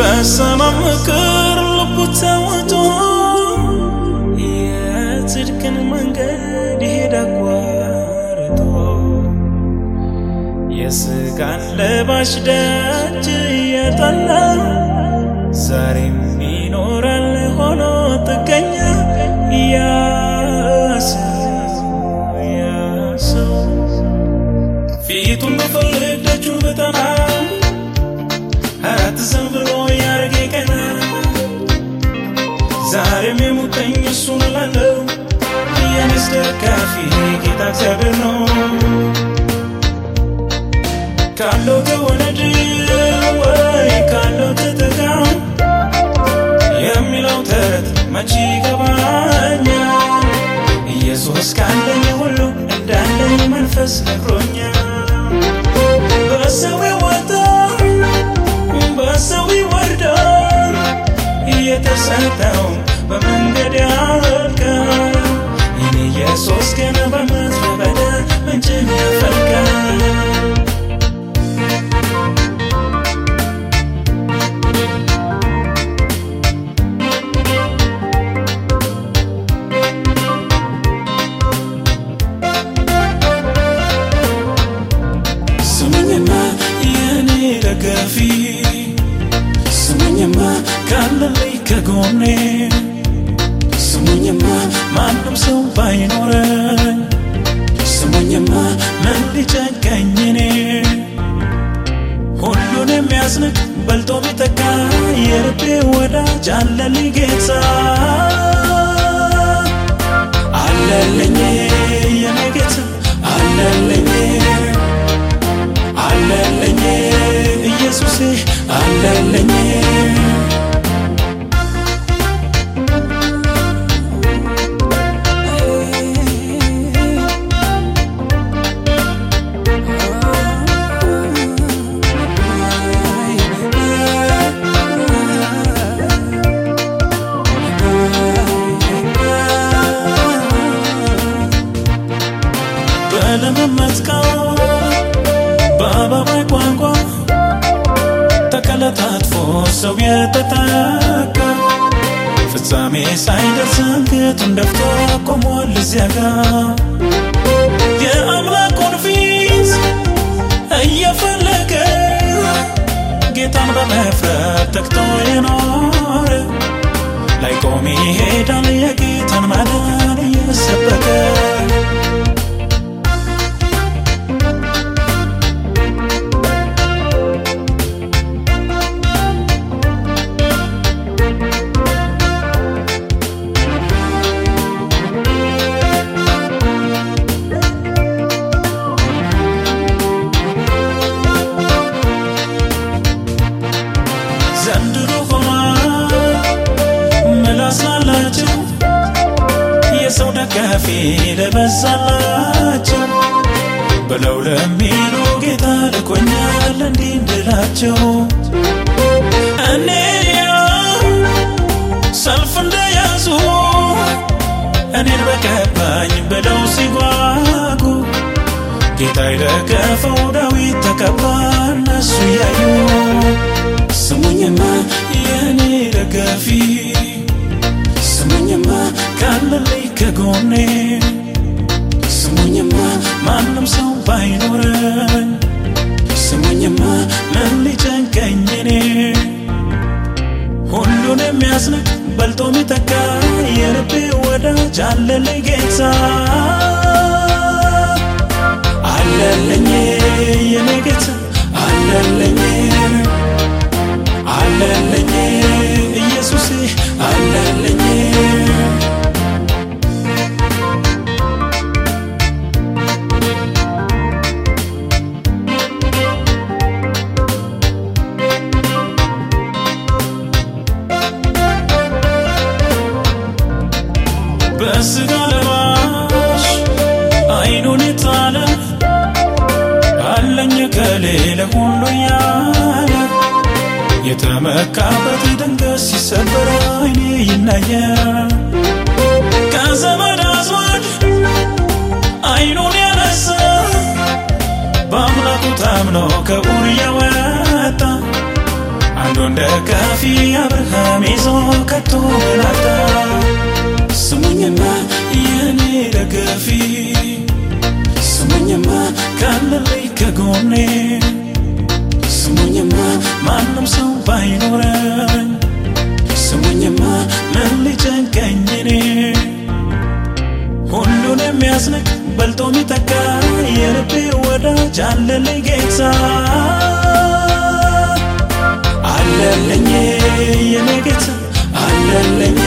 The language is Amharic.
በሰላም ምክር ልቡ ተወጥቶ የጽድቅን መንገድ ይሄድ አቋርጦ የስጋን ለባሽ ደጅ እየጠና ዛሬም ይኖራል ሆኖ ጥገኛ ያ ሰው ያ ሰው ፊቱን ብፈልግ ደጁን ብጠና mesmo tem isso na não E é Mr. Café que tá sabendo Calo que eu ካለልኝ ከጎኔ ስሙኝማ ማንም ሰው ባይኖረኝ ስሙኝማ ምን ሊጨንቀኝ እኔ? ሁሉን የሚያስንቅ በልጦ ቢተካ የልቤ ወዳጅ አለልኝ ጌታ። አለልኝ የኔ ጌታ አለልኝ አለልኝ ኢየሱሴ አለልኝ ተቀለጣጥፎ ሰው የተጠቃ ፍጻሜ ሳይደርስ አንገቱን ደፍቶ ቆሟል እዚያ ጋ። የአምላኩን የሰው ደጋፊ ለበዛላቸው ብለው ለሚሉ ጌታ ልኮኛል እንዲህ እንድላቸው። እኔ ሰልፍ እንደያዙ እኔን በቀባኝ ብለው ሲጓጉ ጌታ የደገፈው ዳዊት ተቀባ እነሱ እያዩ ስሙኝማ የኔ ደጋፊ ከጎኔ ስሙኝማ ማንም ሰው ባይኖረኝ ስሙኝማ ምን ሊጨንቀኝ እኔ? ሁሉን የሚያስንቅ በልጦ ሚተካ የልቤ ወዳጅ አለልኝ ጌታ። አለልኝ የኔ ጌታ በስጋ ለባሽ አይኑን የጣለ አለኝ ከሌለ ሁሉ ያለ የተመካበት ድንገት ሲሰበር አይኔ ይናያል ከዘመድ አዝማድ አይኑን ያነሳ በአምላኩ ታምኖ ከኡር የወጣ አንዱን ሁሉን ደጋፊ አብርሃም ይዞ ከቶ አጣ? ስሙኝማ የኔ ደጋፊ ስሙኝማ ካለልኝ ከጎኔ ስሙኝማ ማንም ሰው ባይኖረኝ ስሙኝማ ምን ሊጨንቀኝ እኔ? ሁሉን የሚያስንቅ በልጦ ሚተካ የልቤ ወዳጅ አለልኝ ጌታ። አለልኝ የኔ ጌታ አለልኝ